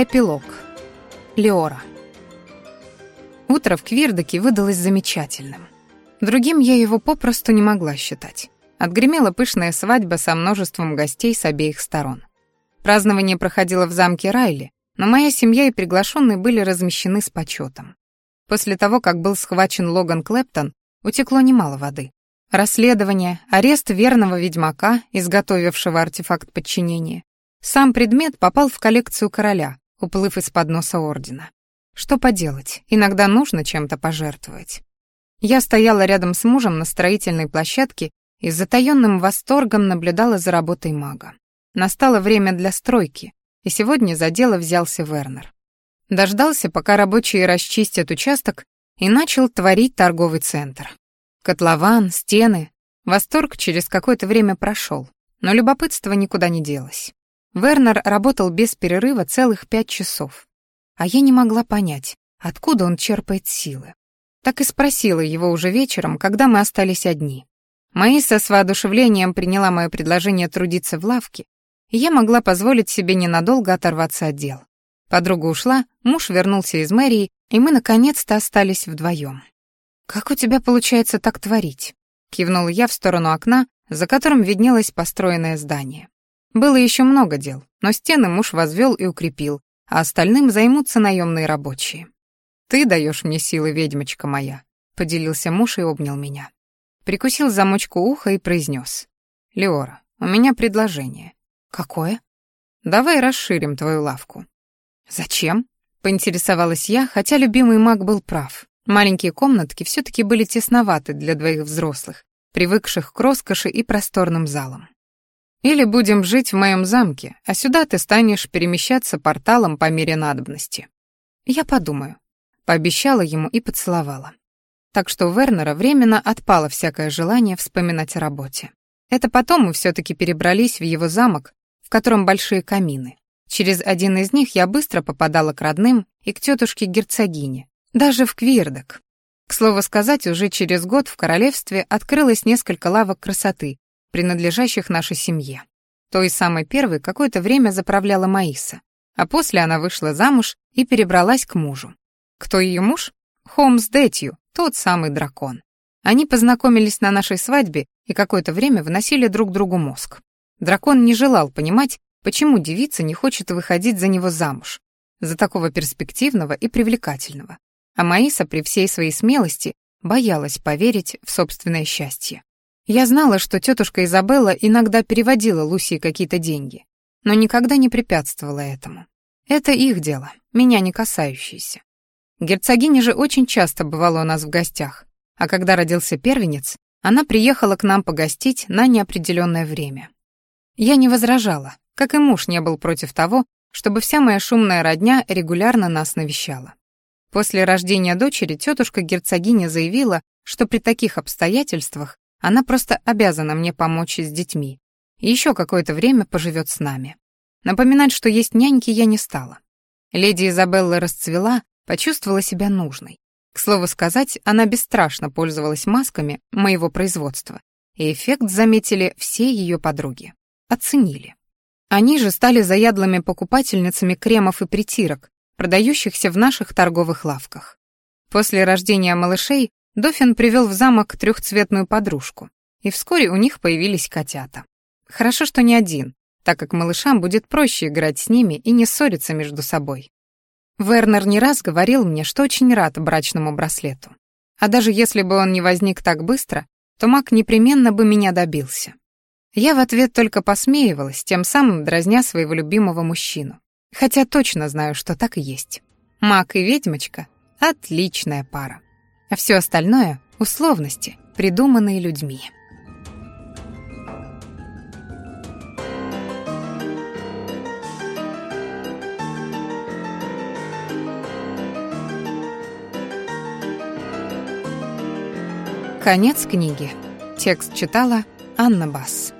Эпилог. Леора. Утро в Квирдаке выдалось замечательным. Другим я его попросту не могла считать. Отгремела пышная свадьба со множеством гостей с обеих сторон. Празднование проходило в замке Райли, но моя семья и приглашенные были размещены с почетом. После того, как был схвачен Логан Клэптон, утекло немало воды. Расследование, арест верного ведьмака, изготовившего артефакт подчинения. Сам предмет попал в коллекцию короля, уплыв из-под носа ордена. Что поделать, иногда нужно чем-то пожертвовать. Я стояла рядом с мужем на строительной площадке и с затаённым восторгом наблюдала за работой мага. Настало время для стройки, и сегодня за дело взялся Вернер. Дождался, пока рабочие расчистят участок, и начал творить торговый центр. Котлован, стены. Восторг через какое-то время прошел, но любопытство никуда не делось. Вернер работал без перерыва целых пять часов. А я не могла понять, откуда он черпает силы. Так и спросила его уже вечером, когда мы остались одни. Маиса с воодушевлением приняла мое предложение трудиться в лавке, и я могла позволить себе ненадолго оторваться от дел. Подруга ушла, муж вернулся из мэрии, и мы наконец-то остались вдвоем. «Как у тебя получается так творить?» — кивнула я в сторону окна, за которым виднелось построенное здание. Было еще много дел, но стены муж возвел и укрепил, а остальным займутся наемные рабочие. «Ты даешь мне силы, ведьмочка моя», — поделился муж и обнял меня. Прикусил замочку уха и произнес. «Леора, у меня предложение». «Какое?» «Давай расширим твою лавку». «Зачем?» — поинтересовалась я, хотя любимый маг был прав. Маленькие комнатки все-таки были тесноваты для двоих взрослых, привыкших к роскоши и просторным залам. Или будем жить в моем замке, а сюда ты станешь перемещаться порталом по мере надобности. Я подумаю. Пообещала ему и поцеловала. Так что у Вернера временно отпало всякое желание вспоминать о работе. Это потом мы все-таки перебрались в его замок, в котором большие камины. Через один из них я быстро попадала к родным и к тетушке герцогине, даже в Квирдок. К слову сказать, уже через год в королевстве открылось несколько лавок красоты, принадлежащих нашей семье. Той самой первой какое-то время заправляла Маиса, а после она вышла замуж и перебралась к мужу. Кто ее муж? Холмс Дэтью, тот самый дракон. Они познакомились на нашей свадьбе и какое-то время выносили друг другу мозг. Дракон не желал понимать, почему девица не хочет выходить за него замуж, за такого перспективного и привлекательного а Маиса при всей своей смелости боялась поверить в собственное счастье. Я знала, что тетушка Изабелла иногда переводила Луси какие-то деньги, но никогда не препятствовала этому. Это их дело, меня не касающееся. Герцогиня же очень часто бывала у нас в гостях, а когда родился первенец, она приехала к нам погостить на неопределенное время. Я не возражала, как и муж не был против того, чтобы вся моя шумная родня регулярно нас навещала. После рождения дочери тетушка герцогиня заявила, что при таких обстоятельствах она просто обязана мне помочь с детьми. И еще какое-то время поживет с нами. Напоминать, что есть няньки, я не стала. Леди Изабелла расцвела, почувствовала себя нужной. К слову сказать, она бесстрашно пользовалась масками моего производства, и эффект заметили все ее подруги. Оценили. Они же стали заядлыми покупательницами кремов и притирок, продающихся в наших торговых лавках. После рождения малышей Дофин привел в замок трехцветную подружку, и вскоре у них появились котята. Хорошо, что не один, так как малышам будет проще играть с ними и не ссориться между собой. Вернер не раз говорил мне, что очень рад брачному браслету. А даже если бы он не возник так быстро, то маг непременно бы меня добился. Я в ответ только посмеивалась, тем самым дразня своего любимого мужчину. Хотя точно знаю, что так и есть. Маг и ведьмочка — отличная пара. А все остальное — условности, придуманные людьми. Конец книги. Текст читала Анна Басс.